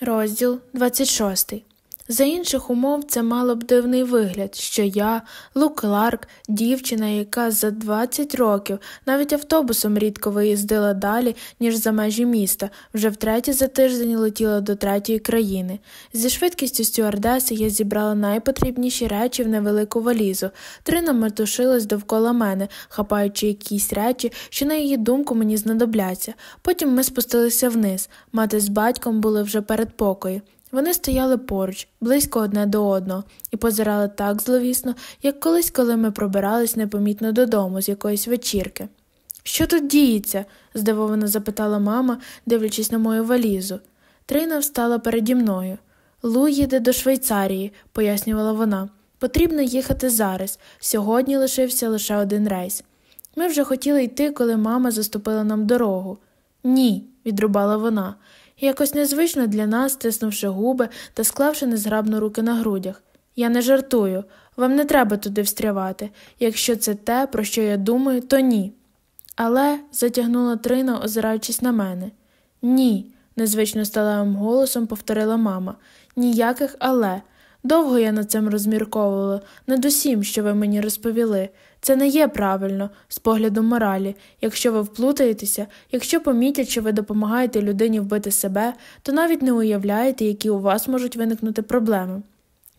Розділ 26 за інших умов це мало б дивний вигляд, що я, Лу Кларк, дівчина, яка за 20 років навіть автобусом рідко виїздила далі, ніж за межі міста, вже втретє за тиждень летіла до третьої країни. Зі швидкістю стюардеси я зібрала найпотрібніші речі в невелику валізу. Трина метушилась довкола мене, хапаючи якісь речі, що, на її думку, мені знадобляться. Потім ми спустилися вниз. Мати з батьком були вже перед покою. Вони стояли поруч, близько одне до одного, і позирали так зловісно, як колись, коли ми пробирались непомітно додому з якоїсь вечірки. Що тут діється? здивовано запитала мама, дивлячись на мою валізу. Трина встала переді мною. Лу їде до Швейцарії, пояснювала вона. Потрібно їхати зараз. Сьогодні лишився лише один рейс. Ми вже хотіли йти, коли мама заступила нам дорогу. Ні, відрубала вона якось незвично для нас, стиснувши губи та склавши незграбно руки на грудях. Я не жартую, вам не треба туди встрявати. Якщо це те, про що я думаю, то ні. Але, затягнула Трина, озираючись на мене. Ні, незвично сталевим голосом повторила мама. Ніяких але. Довго я над цим розмірковувала, над усім, що ви мені розповіли. Це не є правильно, з погляду моралі. Якщо ви вплутаєтеся, якщо помітять, що ви допомагаєте людині вбити себе, то навіть не уявляєте, які у вас можуть виникнути проблеми.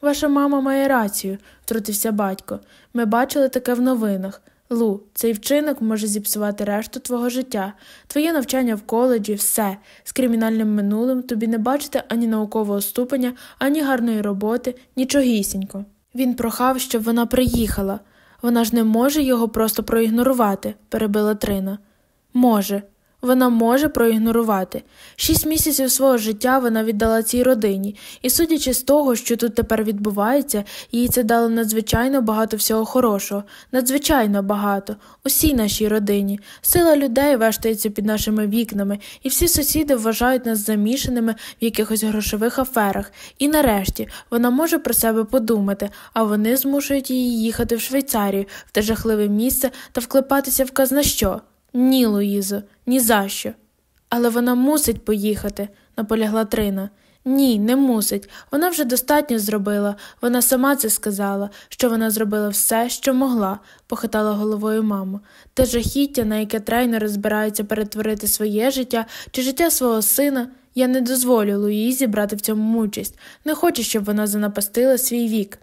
Ваша мама має рацію, втрутився батько. Ми бачили таке в новинах. Лу, цей вчинок може зіпсувати решту твого життя, твоє навчання в коледжі, все, з кримінальним минулим тобі не бачите ані наукового ступеня, ані гарної роботи, нічогісінько. Він прохав, щоб вона приїхала. Вона ж не може його просто проігнорувати, перебила Трина. Може, вона може проігнорувати. Шість місяців свого життя вона віддала цій родині, і, судячи з того, що тут тепер відбувається, їй це дало надзвичайно багато всього хорошого, надзвичайно багато, усій нашій родині. Сила людей вештається під нашими вікнами, і всі сусіди вважають нас замішаними в якихось грошових аферах. І нарешті вона може про себе подумати, а вони змушують її їхати в Швейцарію, в те жахливе місце та вклепатися в казна що. Ні, Луїзо, ні за що. Але вона мусить поїхати, наполягла Трина. Ні, не мусить. Вона вже достатньо зробила. Вона сама це сказала, що вона зробила все, що могла, похитала головою мама. Те жахіття, на яке трейнер збирається перетворити своє життя чи життя свого сина. Я не дозволю Луїзі брати в цьому участь. Не хочу, щоб вона занапастила свій вік.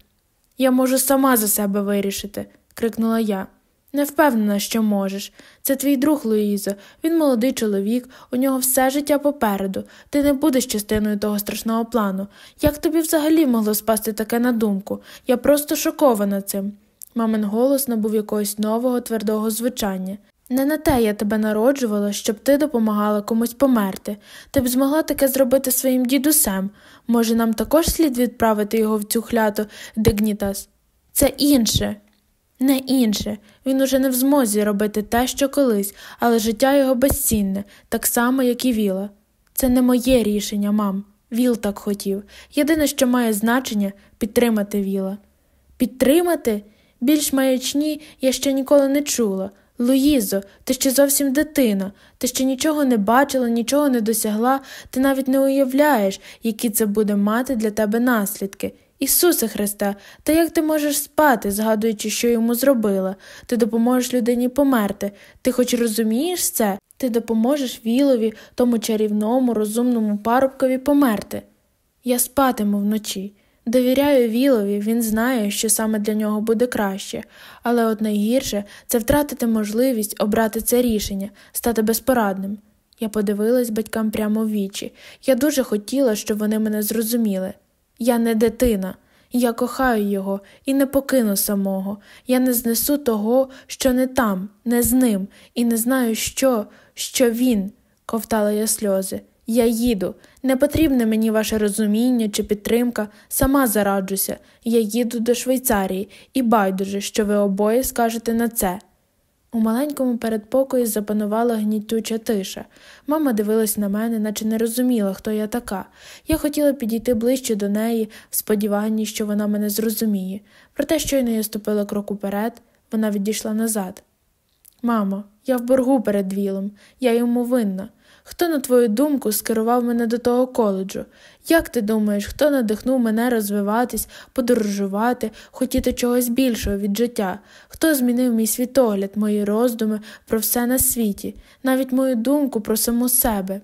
Я можу сама за себе вирішити, крикнула я. Не впевнена, що можеш. Це твій друг Луїзо, він молодий чоловік, у нього все життя попереду. Ти не будеш частиною того страшного плану. Як тобі взагалі могло спасти таке на думку? Я просто шокована цим. Мамин голос набув якогось нового, твердого звучання. Не на те я тебе народжувала, щоб ти допомагала комусь померти. Ти б змогла таке зробити своїм дідусем. Може, нам також слід відправити його в цю хляту Дигнітас? Це інше. Не інше, він уже не в змозі робити те, що колись, але життя його безцінне, так само, як і Віла. Це не моє рішення, мам. Віл так хотів. Єдине, що має значення підтримати Віла. Підтримати? Більш маячні я ще ніколи не чула. Луїзо, ти ще зовсім дитина, ти ще нічого не бачила, нічого не досягла, ти навіть не уявляєш, які це буде мати для тебе наслідки. Ісусе Христа, та як ти можеш спати, згадуючи, що йому зробила? Ти допоможеш людині померти. Ти хоч розумієш це? Ти допоможеш Вілові, тому чарівному, розумному парубкові померти. Я спатиму вночі. Довіряю Вілові, він знає, що саме для нього буде краще, але от найгірше це втратити можливість обрати це рішення, стати безпорадним. Я подивилась батькам прямо в вічі. Я дуже хотіла, щоб вони мене зрозуміли. Я не дитина, я кохаю його і не покину самого. Я не знесу того, що не там, не з ним, і не знаю, що, що він, ковтала я сльози. Я їду. Не потрібне мені ваше розуміння чи підтримка, сама зараджуся. Я їду до Швейцарії і байдуже, що ви обоє скажете на це. У маленькому передпокої запанувала гнітюча тиша. Мама дивилась на мене, наче не розуміла, хто я така. Я хотіла підійти ближче до неї, в сподіванні, що вона мене зрозуміє. Проте, щойно я ступила крок уперед, вона відійшла назад. Мамо, я в боргу перед Вілом, я йому винна. Хто, на твою думку, скерував мене до того коледжу? Як ти думаєш, хто надихнув мене розвиватись, подорожувати, хотіти чогось більшого від життя? Хто змінив мій світогляд, мої роздуми про все на світі, навіть мою думку про саму себе?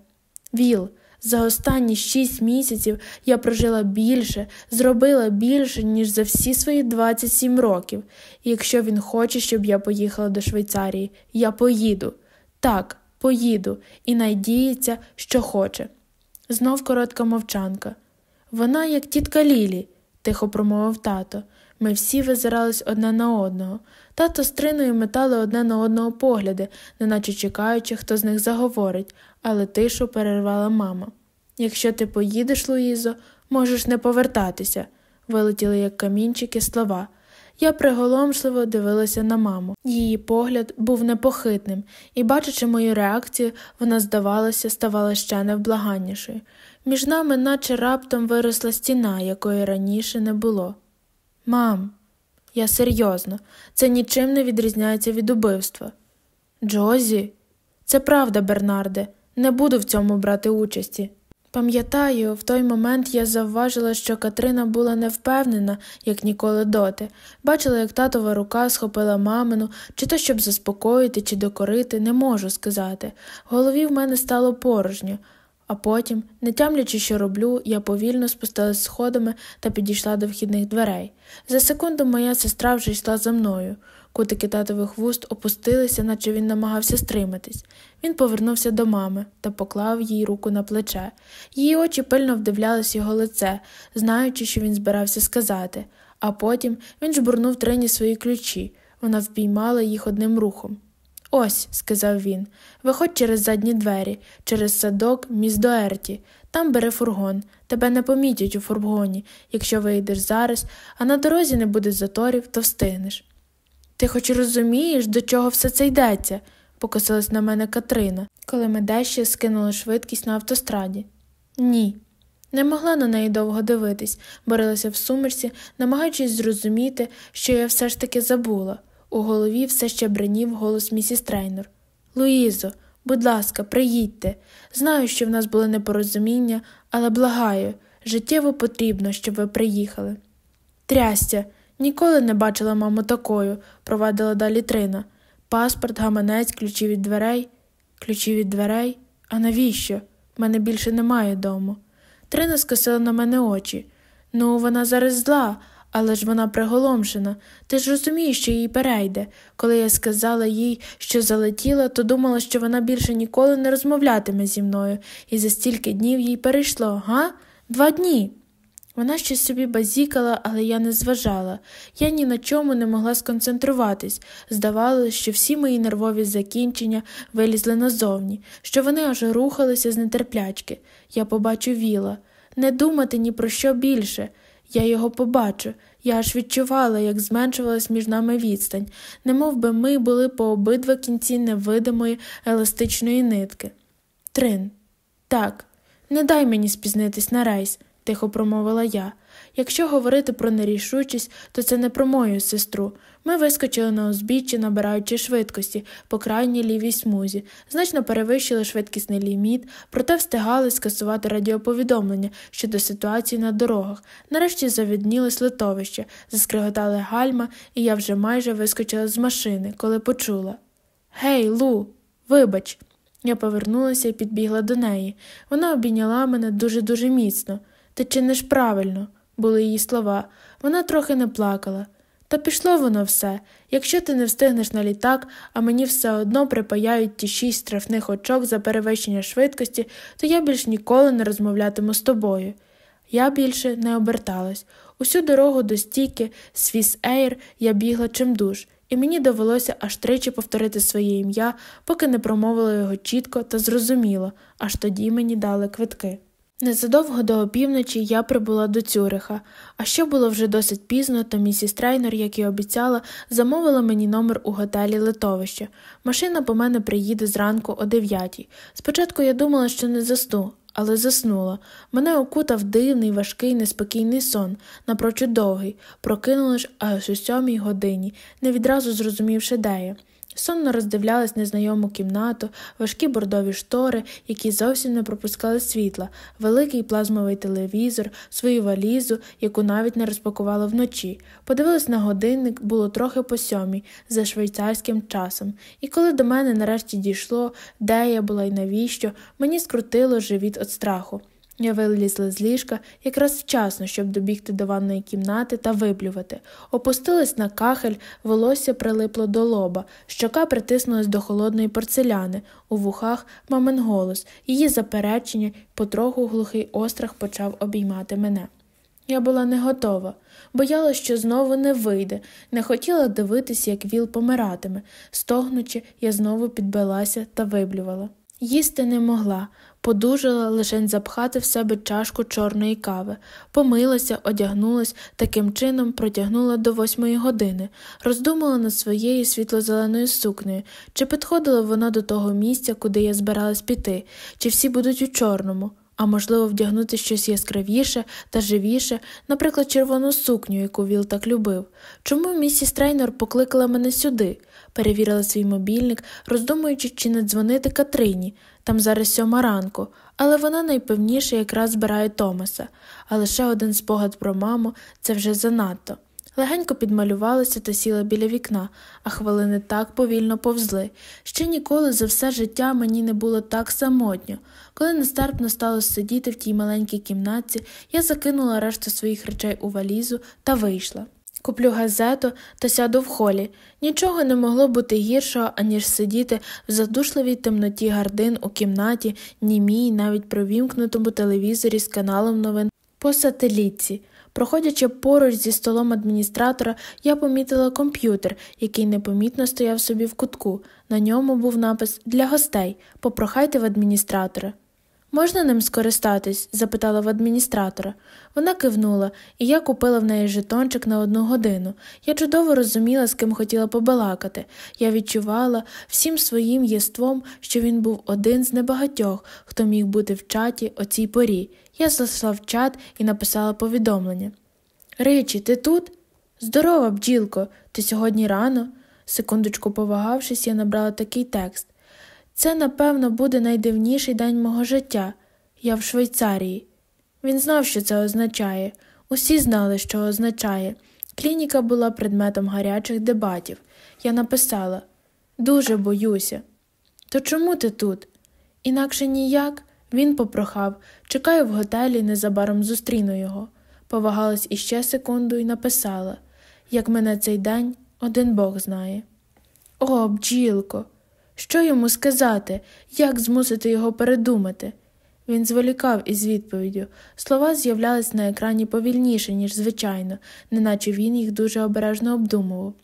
Віл, за останні шість місяців я прожила більше, зробила більше, ніж за всі свої 27 років, і якщо він хоче, щоб я поїхала до Швейцарії, я поїду. Так, поїду, і надіється, що хоче. Знов коротка мовчанка. Вона, як тітка Лілі, тихо промовив тато. Ми всі визирались одне на одного. Тато з триною метали одне на одного погляди, неначе чекаючи, хто з них заговорить, але тишу перервала мама. Якщо ти поїдеш, Луїзо, можеш не повертатися, вилетіли, як камінчики, слова. Я приголомшливо дивилася на маму. Її погляд був непохитним, і, бачачи мою реакцію, вона, здавалося, ставала ще невблаганнішою. Між нами, наче раптом виросла стіна, якої раніше не було. Мам, я серйозно, це нічим не відрізняється від убивства. Джозі, це правда, Бернарде, не буду в цьому брати участі. Пам'ятаю, в той момент я завважила, що Катрина була невпевнена, як ніколи доти. Бачила, як татова рука схопила мамину, чи то щоб заспокоїти, чи докорити, не можу сказати. В голові в мене стало порожньо, а потім, не тямлячи, що роблю, я повільно спустилась сходами та підійшла до вхідних дверей. За секунду моя сестра вже йшла за мною. Кутики татових вуст опустилися, наче він намагався стриматись. Він повернувся до мами та поклав їй руку на плече. Її очі пильно вдивлялись його лице, знаючи, що він збирався сказати, а потім він жбурнув трині свої ключі. Вона впіймала їх одним рухом. Ось, сказав він, виходь через задні двері, через садок, міс до Ерті. Там бери фургон. Тебе не помітять у фургоні. Якщо вийдеш зараз, а на дорозі не буде заторів, то встигнеш. Ти хоч розумієш, до чого все це йдеться, покосилась на мене Катрина, коли ми дещо скинули швидкість на автостраді. Ні. Не могла на неї довго дивитись, борилася в сумерці, намагаючись зрозуміти, що я все ж таки забула. У голові все ще бринів голос місіс Трейнер. Луїзо, будь ласка, приїдьте. Знаю, що в нас були непорозуміння, але благаю, життєво потрібно, щоб ви приїхали. Трястя, ніколи не бачила маму такою, провадила далі Трина. Паспорт, гаманець, ключі від дверей. Ключі від дверей? А навіщо? Мене більше немає дому. Трина скосила на мене очі. Ну, вона зараз зла, але ж вона приголомшена. Ти ж розумієш, що їй перейде. Коли я сказала їй, що залетіла, то думала, що вона більше ніколи не розмовлятиме зі мною, і за стільки днів їй перейшло, га? Два дні. Вона щось собі базікала, але я не зважала. Я ні на чому не могла сконцентруватись. Здавалося, що всі мої нервові закінчення вилізли назовні, що вони аж рухалися з нетерплячки. Я побачу віла. Не думати ні про що більше. Я його побачу. Я аж відчувала, як зменшувалась між нами відстань, немов би ми були по обидва кінці невидимої еластичної нитки. Трин. Так, не дай мені спізнитись на рейс тихо промовила я. Якщо говорити про нерішучість, то це не про мою сестру. Ми вискочили на узбіччя, набираючи швидкості по крайній лівій смузі, значно перевищили швидкісний ліміт, проте встигали скасувати радіоповідомлення щодо ситуації на дорогах. Нарешті завіднілось литовище, заскриготали гальма, і я вже майже вискочила з машини, коли почула Гей, Лу, вибач. Я повернулася і підбігла до неї. Вона обійняла мене дуже дуже міцно. Ти чиниш правильно, були її слова. Вона трохи не плакала. Та пішло воно все. Якщо ти не встигнеш на літак, а мені все одно припаяють ті шість штрафних очок за перевищення швидкості, то я більш ніколи не розмовлятиму з тобою. Я більше не оберталась. Усю дорогу до стійки Свіс Ейр я бігла чимдуж, і мені довелося аж тричі повторити своє ім'я, поки не промовила його чітко та зрозуміло, аж тоді мені дали квитки. Незадовго до опівночі я прибула до Цюриха, а що було вже досить пізно, то місіс Трейнер, як і обіцяла, замовила мені номер у готелі литовище. Машина по мене приїде зранку о дев'ятій. Спочатку я думала, що не засну, але заснула. Мене окутав дивний, важкий, неспокійний сон, напрочуд довгий, прокинула ж аж у сьомій годині, не відразу зрозумівши, де я. Сонно роздивлялась незнайому кімнату, важкі бордові штори, які зовсім не пропускали світла, великий плазмовий телевізор, свою валізу, яку навіть не розпакувала вночі. Подивилась на годинник, було трохи по сьомій, за швейцарським часом, і коли до мене нарешті дійшло, де я була і навіщо, мені скрутило живіт від страху. Я вилізла з ліжка якраз вчасно, щоб добігти до ванної кімнати та виблювати. Опустилась на кахель, волосся прилипло до лоба, щока притиснулась до холодної порцеляни, у вухах мамин голос, її заперечення, потроху глухий острах почав обіймати мене. Я була не готова, боялась, що знову не вийде, не хотіла дивитися, як віл помиратиме. Стогнучи, я знову підбилася та виблювала. Їсти не могла, подужала лише запхати в себе чашку чорної кави, помилася, одягнулась, таким чином протягнула до восьмої години, роздумала над своєю світло-зеленою сукнею, чи підходила вона до того місця, куди я збиралась піти, чи всі будуть у чорному. А можливо, вдягнути щось яскравіше та живіше, наприклад, червону сукню, яку Віл так любив. Чому місіс Трейнер покликала мене сюди? Перевірила свій мобільник, роздумуючи, чи не дзвонити Катрині. Там зараз сьома ранку, але вона найпевніше якраз збирає Томаса, а лише один спогад про маму це вже занадто. Легенько підмалювалася та сіла біля вікна, а хвилини так повільно повзли. Ще ніколи за все життя мені не було так самотньо. Коли нестерпно стало сидіти в тій маленькій кімнатці, я закинула решту своїх речей у валізу та вийшла. Куплю газету та сяду в холі. Нічого не могло бути гіршого, аніж сидіти в задушливій темноті гардин у кімнаті, німій, навіть при вімкнутому телевізорі з каналом новин по сателітці. Проходячи поруч зі столом адміністратора, я помітила комп'ютер, який непомітно стояв собі в кутку. На ньому був напис Для гостей. Попрохайте в адміністратора. Можна ним скористатись? запитала в адміністратора. Вона кивнула, і я купила в неї жетончик на одну годину. Я чудово розуміла, з ким хотіла побалакати. Я відчувала всім своїм єством, що він був один з небагатьох, хто міг бути в чаті о цій порі. Я зайшла в чат і написала повідомлення. Ричі, ти тут? Здорова, бджілко, ти сьогодні рано. Секундочку повагавшись, я набрала такий текст. Це, напевно, буде найдивніший день мого життя. Я в Швейцарії. Він знав, що це означає. Усі знали, що означає. Клініка була предметом гарячих дебатів. Я написала Дуже боюся. То чому ти тут? Інакше ніяк. Він попрохав чекаю в готелі, незабаром зустріну його. Повагалась іще секунду і написала як мене цей день один Бог знає. О, бджілко! Що йому сказати, як змусити його передумати? Він зволікав із відповіддю. Слова з'являлись на екрані повільніше, ніж звичайно, неначе він їх дуже обережно обдумував.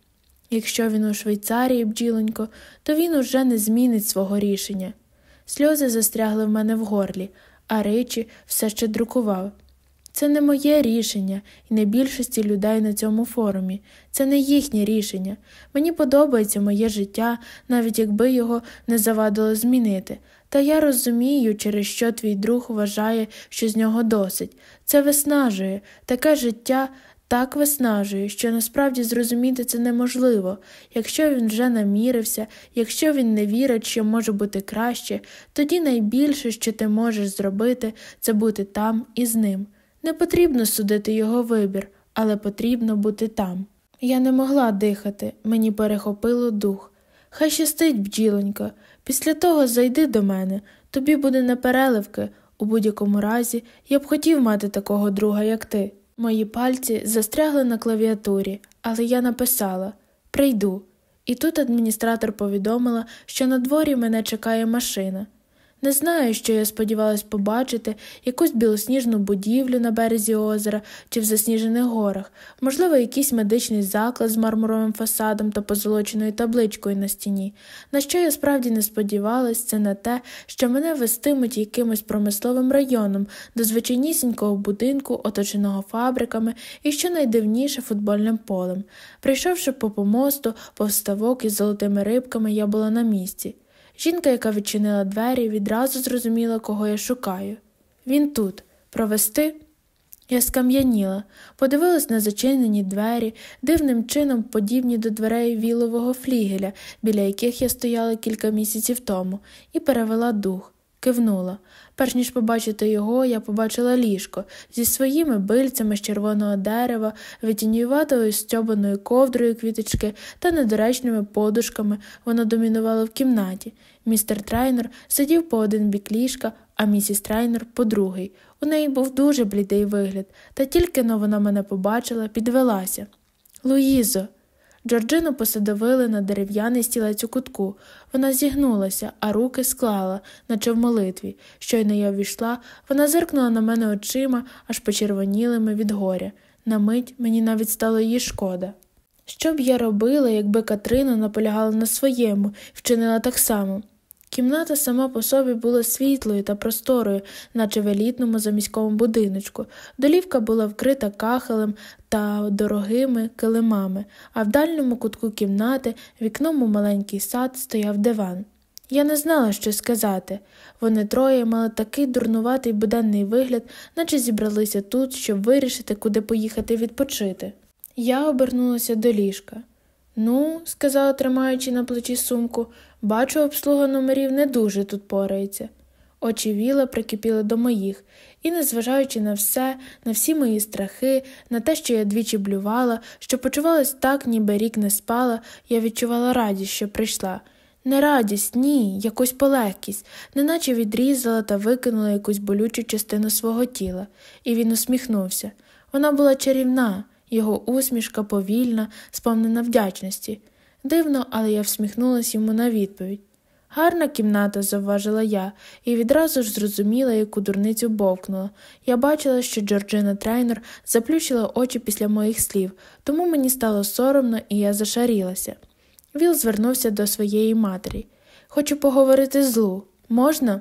Якщо він у Швейцарії, бджілонько, то він уже не змінить свого рішення. Сльози застрягли в мене в горлі, а речі все ще друкував. Це не моє рішення і не більшості людей на цьому форумі. Це не їхнє рішення. Мені подобається моє життя, навіть якби його не завадило змінити. Та я розумію, через що твій друг вважає, що з нього досить. Це виснажує, таке життя так виснажує, що насправді зрозуміти це неможливо. Якщо він вже намірився, якщо він не вірить, що може бути краще, тоді найбільше, що ти можеш зробити, це бути там і з ним. Не потрібно судити його вибір, але потрібно бути там. Я не могла дихати, мені перехопило дух. Хай щастить, бджілонька, після того зайди до мене, тобі буде непереливки. У будь-якому разі я б хотів мати такого друга, як ти. Мої пальці застрягли на клавіатурі, але я написала Прийду. І тут адміністратор повідомила, що на дворі мене чекає машина. Не знаю, що я сподівалась побачити якусь білосніжну будівлю на березі озера чи в засніжених горах, можливо, якийсь медичний заклад з мармуровим фасадом та позолоченою табличкою на стіні. На що я справді не сподівалась, це на те, що мене вестимуть якимось промисловим районом до звичайнісінького будинку, оточеного фабриками і, що найдивніше, футбольним полем. Прийшовши по помосту, повставок із золотими рибками, я була на місці. Жінка, яка відчинила двері, відразу зрозуміла, кого я шукаю. Він тут. Провести? Я скам'яніла, подивилась на зачинені двері, дивним чином подібні до дверей вілового флігеля, біля яких я стояла кілька місяців тому, і перевела дух, кивнула. Перш ніж побачити його, я побачила ліжко зі своїми бильцями з червоного дерева, витінюватою стьобаною ковдрою квіточки та недоречними подушками воно домінувало в кімнаті. Містер трейнер сидів по один бік ліжка, а місіс Трейнер по другий. У неї був дуже блідий вигляд, та тільки-но вона мене побачила, підвелася. Луїзо. Джорджину посадовили на дерев'яний стілець у кутку. Вона зігнулася, а руки склала, наче в молитві. Щойно я ввійшла, вона зиркнула на мене очима, аж почервонілими від горя. На мить мені навіть стало її шкода. Що б я робила, якби Катрина наполягала на своєму вчинила так само? Кімната сама по собі була світлою та просторою, наче в елітному заміському будиночку. Долівка була вкрита кахелем та дорогими килимами, а в дальньому кутку кімнати, вікном у маленький сад, стояв диван. Я не знала, що сказати. Вони троє мали такий дурнуватий буденний вигляд, наче зібралися тут, щоб вирішити, куди поїхати відпочити. Я обернулася до ліжка. Ну, сказала, тримаючи на плечі сумку, бачу, обслуга номерів не дуже тут порається. Очі віла прикипіли до моїх, і, незважаючи на все, на всі мої страхи, на те, що я двічі блювала, що почувалась так, ніби рік не спала, я відчувала радість, що прийшла. Не радість, ні, якусь полегкість, неначе відрізала та викинула якусь болючу частину свого тіла, і він усміхнувся. Вона була чарівна, його усмішка повільна, сповнена вдячності. Дивно, але я всміхнулася йому на відповідь. Гарна кімната, завважила я, і відразу ж зрозуміла, яку дурницю бовкнула. Я бачила, що Джорджина трейнер заплющила очі після моїх слів, тому мені стало соромно, і я зашарілася. Віл звернувся до своєї матері. Хочу поговорити з Лу. Можна?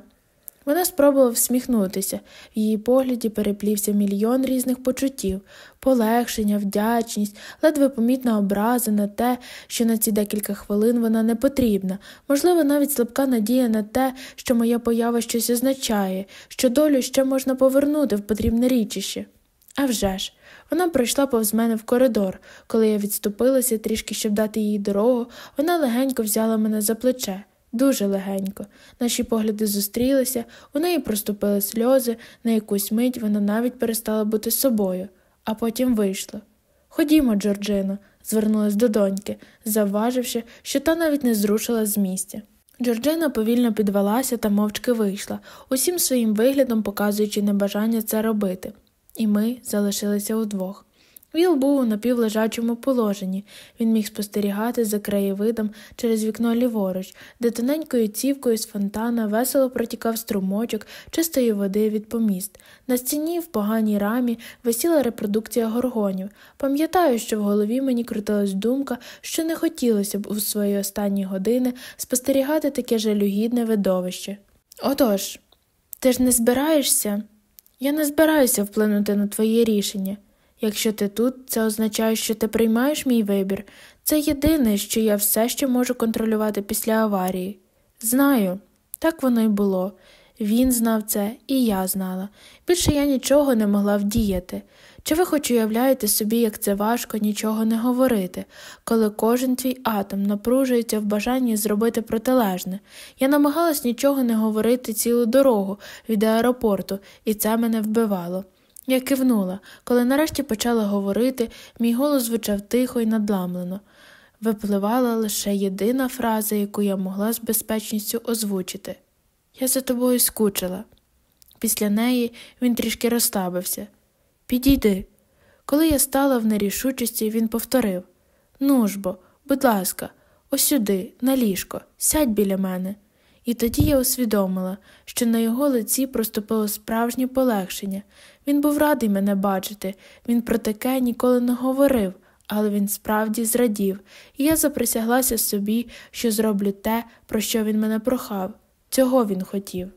Вона спробувала всміхнутися, в її погляді переплівся мільйон різних почуттів полегшення, вдячність, ледве помітна образа на те, що на ці декілька хвилин вона не потрібна, можливо, навіть слабка надія на те, що моя поява щось означає, що долю ще можна повернути в потрібне річище. А вже ж, вона пройшла повз мене в коридор. Коли я відступилася трішки, щоб дати їй дорогу, вона легенько взяла мене за плече. Дуже легенько. Наші погляди зустрілися, у неї проступили сльози, на якусь мить вона навіть перестала бути собою, а потім вийшла. Ходімо, Джорджино, звернулась до доньки, завваживши, що та навіть не зрушила з місця. Джорджина повільно підвелася та мовчки вийшла, усім своїм виглядом показуючи небажання це робити, і ми залишилися удвох. Віл був у напівлежачому положенні, він міг спостерігати за краєвидом через вікно ліворуч, де тоненькою цівкою з фонтана весело протікав струмочок чистої води від поміст. На стіні в поганій рамі висіла репродукція горгонів. Пам'ятаю, що в голові мені крутилась думка, що не хотілося б у свої останні години спостерігати таке жалюгідне видовище. Отож, ти ж не збираєшся? Я не збираюся вплинути на твоє рішення. Якщо ти тут, це означає, що ти приймаєш мій вибір. Це єдине, що я все ще можу контролювати після аварії. Знаю, так воно й було. Він знав це, і я знала. Більше я нічого не могла вдіяти. Чи ви хоч уявляєте собі, як це важко нічого не говорити, коли кожен твій атом напружується в бажанні зробити протилежне? Я намагалась нічого не говорити цілу дорогу від аеропорту, і це мене вбивало. Я кивнула, коли нарешті почала говорити, мій голос звучав тихо і надламлено. Випливала лише єдина фраза, яку я могла з безпечністю озвучити Я за тобою скучила. Після неї він трішки розставився. Підійди. Коли я стала в нерішучості, він повторив Ну ж бо, будь ласка, ось сюди, на ліжко, сядь біля мене. І тоді я усвідомила, що на його лиці проступило справжнє полегшення. Він був радий мене бачити, він про таке ніколи не говорив, але він справді зрадів, і я заприсяглася собі, що зроблю те, про що він мене прохав. Цього він хотів.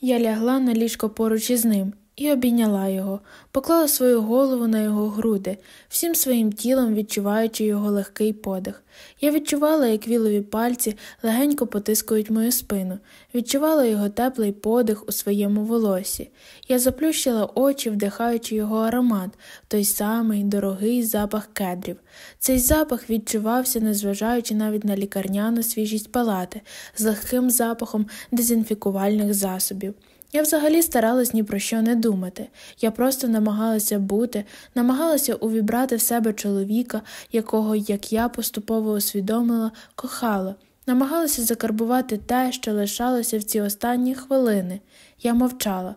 Я лягла на ліжко поруч із ним, і обійняла його, поклала свою голову на його груди, всім своїм тілом відчуваючи його легкий подих. Я відчувала, як вілові пальці легенько потискують мою спину, відчувала його теплий подих у своєму волосі. Я заплющила очі, вдихаючи його аромат, той самий дорогий запах кедрів. Цей запах відчувався, незважаючи навіть на лікарняну свіжість палати, з легким запахом дезінфікувальних засобів. Я взагалі старалась ні про що не думати. Я просто намагалася бути, намагалася увібрати в себе чоловіка, якого, як я поступово усвідомила, кохала, намагалася закарбувати те, що лишалося в ці останні хвилини. Я мовчала.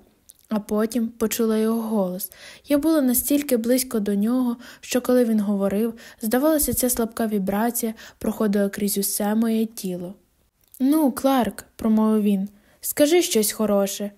А потім почула його голос. Я була настільки близько до нього, що коли він говорив, здавалося, ця слабка вібрація проходила крізь усе моє тіло. Ну, Кларк, промовив він, скажи щось хороше.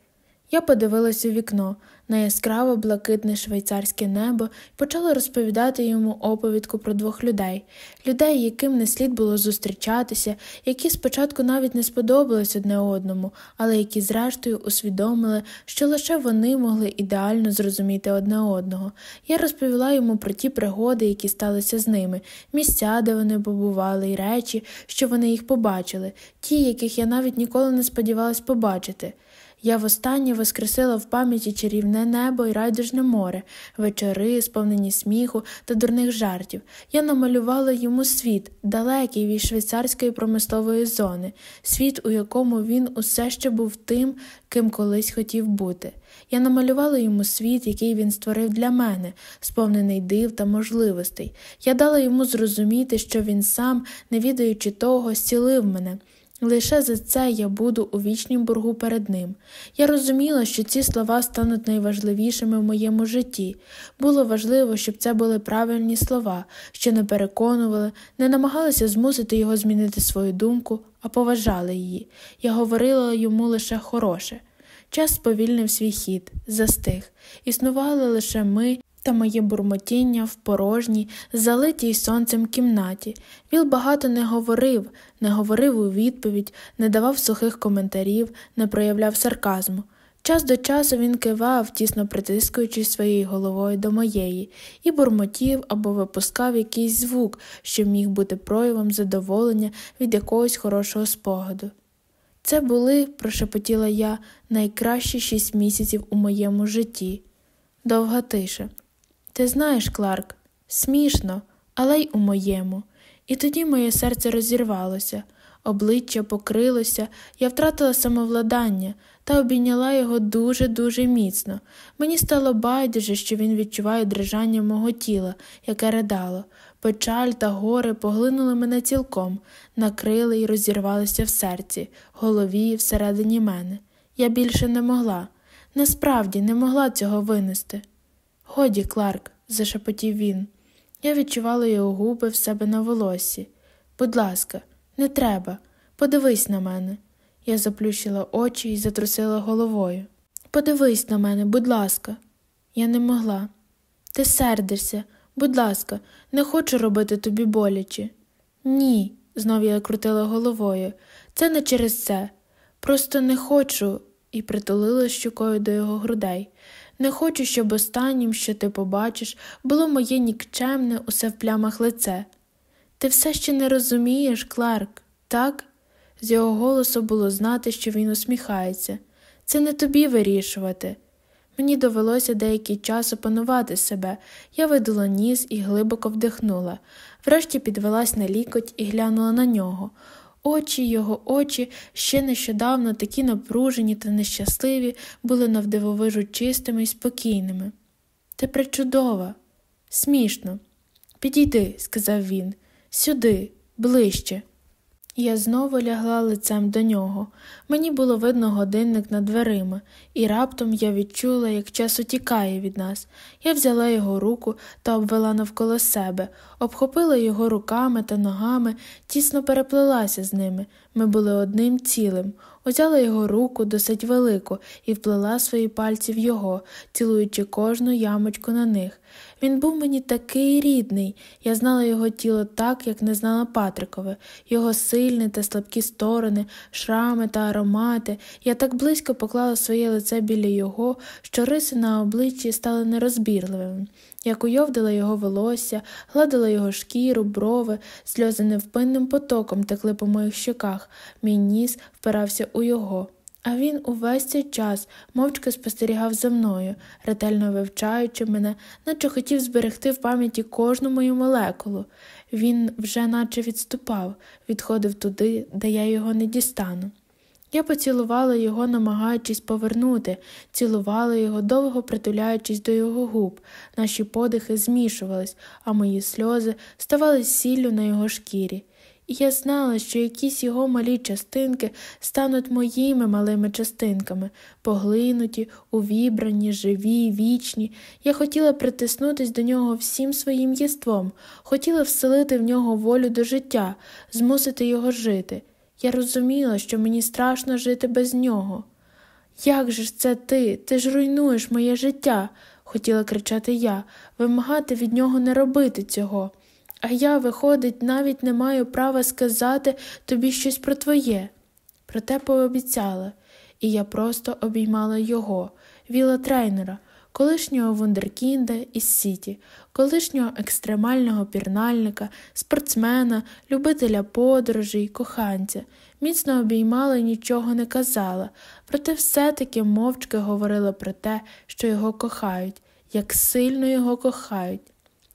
Я подивилась у вікно на яскраво блакитне швейцарське небо і почала розповідати йому оповідку про двох людей, людей, яким не слід було зустрічатися, які спочатку навіть не сподобались одне одному, але які, зрештою, усвідомили, що лише вони могли ідеально зрозуміти одне одного. Я розповіла йому про ті пригоди, які сталися з ними, місця, де вони побували, і речі, що вони їх побачили, ті, яких я навіть ніколи не сподівалась побачити. Я востаннє воскресила в пам'яті чарівне небо і райдужне море, вечори, сповнені сміху та дурних жартів. Я намалювала йому світ, далекий від швейцарської промислової зони, світ, у якому він усе ще був тим, ким колись хотів бути. Я намалювала йому світ, який він створив для мене, сповнений див та можливостей. Я дала йому зрозуміти, що він сам, не відаючи того, зцілив мене. Лише за це я буду у вічнім боргу перед ним. Я розуміла, що ці слова стануть найважливішими в моєму житті. Було важливо, щоб це були правильні слова, що не переконували, не намагалися змусити його змінити свою думку, а поважали її. Я говорила йому лише хороше. Час сповільнив свій хід, застиг. Існували лише ми та моє бурмотіння в порожній, залитій сонцем кімнаті. Віл багато не говорив, не говорив у відповідь, не давав сухих коментарів, не проявляв сарказму. Час до часу він кивав, тісно притискуючись своєю головою до моєї, і бурмотів або випускав якийсь звук, що міг бути проявом задоволення від якогось хорошого спогаду. Це були, прошепотіла я, найкращі шість місяців у моєму житті. Довга тиша. Ти знаєш, Кларк, смішно, але й у моєму. І тоді моє серце розірвалося, обличчя покрилося, я втратила самовладання та обійняла його дуже-дуже міцно. Мені стало байдуже, що він відчуває дрижання мого тіла, яке ридало. Печаль та гори поглинули мене цілком, накрили і розірвалися в серці, голові і всередині мене. Я більше не могла, насправді не могла цього винести. Годі, Кларк, зашепотів він. Я відчувала його губи в себе на волосі. Будь ласка, не треба. Подивись на мене. Я заплющила очі і затрусила головою. Подивись на мене, будь ласка, я не могла. Ти сердишся, будь ласка, не хочу робити тобі боляче. Ні, знов я крутила головою. Це не через це. Просто не хочу, і притулила щукою до його грудей. Не хочу, щоб останнім, що ти побачиш, було моє нікчемне усе в плямах лице. Ти все ще не розумієш, Кларк, так? З його голосу було знати, що він усміхається. Це не тобі вирішувати. Мені довелося деякий час опанувати себе, я видула ніс і глибоко вдихнула, врешті підвелась на лікоть і глянула на нього. Очі його очі, ще нещодавно такі напружені та нещасливі, були навдивовижу чистими й спокійними. Ти причудова, смішно. Підійди, сказав він, сюди, ближче. Я знову лягла лицем до нього. Мені було видно годинник над дверима, і раптом я відчула, як час утікає від нас. Я взяла його руку та обвела навколо себе, обхопила його руками та ногами, тісно переплелася з ними. Ми були одним цілим. Узяла його руку досить велику і вплела свої пальці в його, цілуючи кожну ямочку на них. Він був мені такий рідний. Я знала його тіло так, як не знала Патрикове, його сильні та слабкі сторони, шрами та аромати. Я так близько поклала своє лице біля його, що риси на обличчі стали нерозбірливими. Я куйовдила його волосся, гладила його шкіру, брови, сльози невпинним потоком текли по моїх щоках, мій ніс впирався у його. А він увесь цей час мовчки спостерігав за мною, ретельно вивчаючи мене, наче хотів зберегти в пам'яті кожну мою молекулу. Він вже наче відступав, відходив туди, де я його не дістану. Я поцілувала його, намагаючись повернути, цілувала його, довго притуляючись до його губ. Наші подихи змішувались, а мої сльози ставали сіллю на його шкірі. І я знала, що якісь його малі частинки стануть моїми малими частинками, поглинуті, увібрані, живі, вічні. Я хотіла притиснутись до нього всім своїм єством, хотіла вселити в нього волю до життя, змусити його жити. Я розуміла, що мені страшно жити без нього. Як же ж це ти? Ти ж руйнуєш моє життя, хотіла кричати я, вимагати від нього не робити цього. А я, виходить, навіть не маю права сказати тобі щось про твоє. Проте пообіцяла, і я просто обіймала його, віла трейнера, колишнього вундеркінда із Сіті, колишнього екстремального пірнальника, спортсмена, любителя подорожей, коханця. Міцно обіймала і нічого не казала, проте все-таки мовчки говорила про те, що його кохають, як сильно його кохають.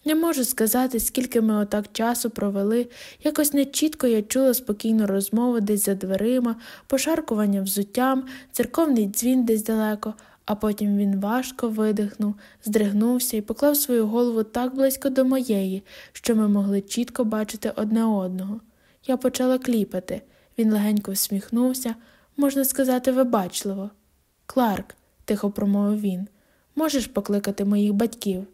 Не можу сказати, скільки ми отак часу провели, якось нечітко я чула спокійну розмову десь за дверима, пошаркування взуттям, церковний дзвін десь далеко, а потім він важко видихнув, здригнувся і поклав свою голову так близько до моєї, що ми могли чітко бачити одне одного. Я почала кліпати. Він легенько всміхнувся, можна сказати, вибачливо. Кларк, тихо промовив він, можеш покликати моїх батьків?